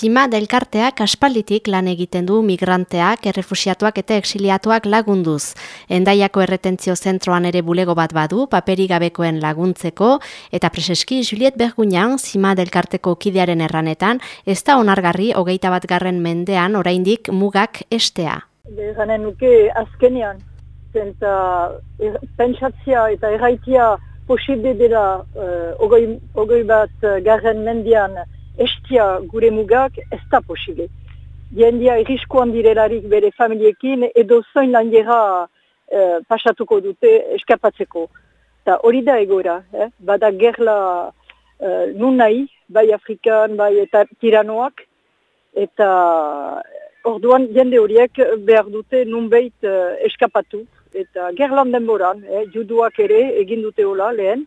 Zima delkarteak aspalditik lan egiten du migranteak, errefusiatuak eta exiliatuak lagunduz. Endaiako erretentzio zentroan ere bulego bat badu, paperi gabekoen laguntzeko, eta preseski Juliet Bergunian, Zima delkarteko kidearen erranetan, ez da onargarri hogeita bat garren mendean oraindik mugak estea. Eranen nuke azkenean, zenta er, pentsatzia eta erraitia posible dela uh, ogoi, bat garren mendean estia gure mugak ez da posible. Diendia irriskoan direlarik bere familiekin edo zoin lanjera uh, pasatuko dute eskapatzeko. Ta hori da egora, eh? bada gerla uh, nun nahi, bai Afrikan, bai eta tiranoak, eta orduan jende horiek behar dute nunbeit uh, eskapatu eta gerlan denboran, eh, juduak ere egin dute hola lehen,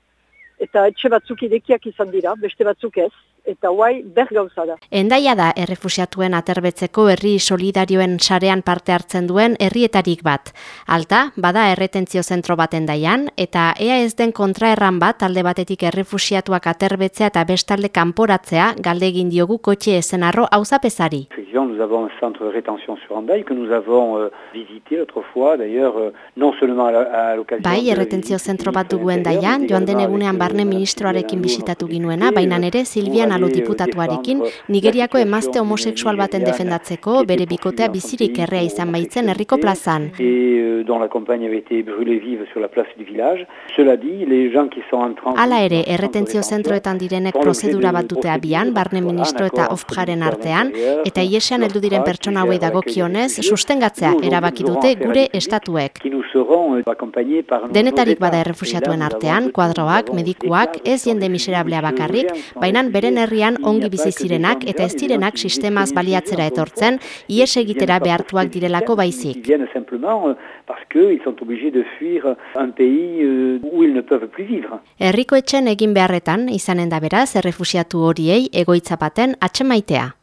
eta etxe batzuk idekiak izan dira, beste batzuk ez, eta guai ber gauza da. Endaia da errefusiatuen aterbetzeko herri solidarioen sarean parte hartzen duen herrietarik bat. Alta, bada erretentzio zentro bat endaian, eta ea ez den kontraerran bat alde batetik errefusiatuak aterbetzea eta bestalde kanporatzea galde egin diogu kotxe esenarro hauzapezari. nous avons un centre de rétention sur Andaï que nous avons euh, visité autrefois, d'ailleurs, euh, non seulement à l'occasion... Bai, erretentzio zentro bat dugu endaian, joan den egunean barne ministroarekin bisitatu ginuena, baina nere Silvian Alo diputatuarekin, Nigeriako emazte homosexual baten defendatzeko, bere bikotea bizirik errea izan baitzen herriko plazan. Euh. Hala ere, erretentzio zentroetan direnek prozedura bat dute abian, barne ministro eta ofjaren artean, eta iesean heldu diren pertsona hauei dagokionez, sustengatzea erabaki dute gure estatuek. Denetarik bada errefusiatuen artean, kuadroak, medikuak, ez jende miserablea bakarrik, baina beren herrian ongi bizi zirenak eta ez direnak sistemaz baliatzera etortzen, ies egitera behartuak direlako baizik. euh, vivre. Herriko etxen egin beharretan izanen da beraz errefusiatu horiei egoitzapaten atxemaitea.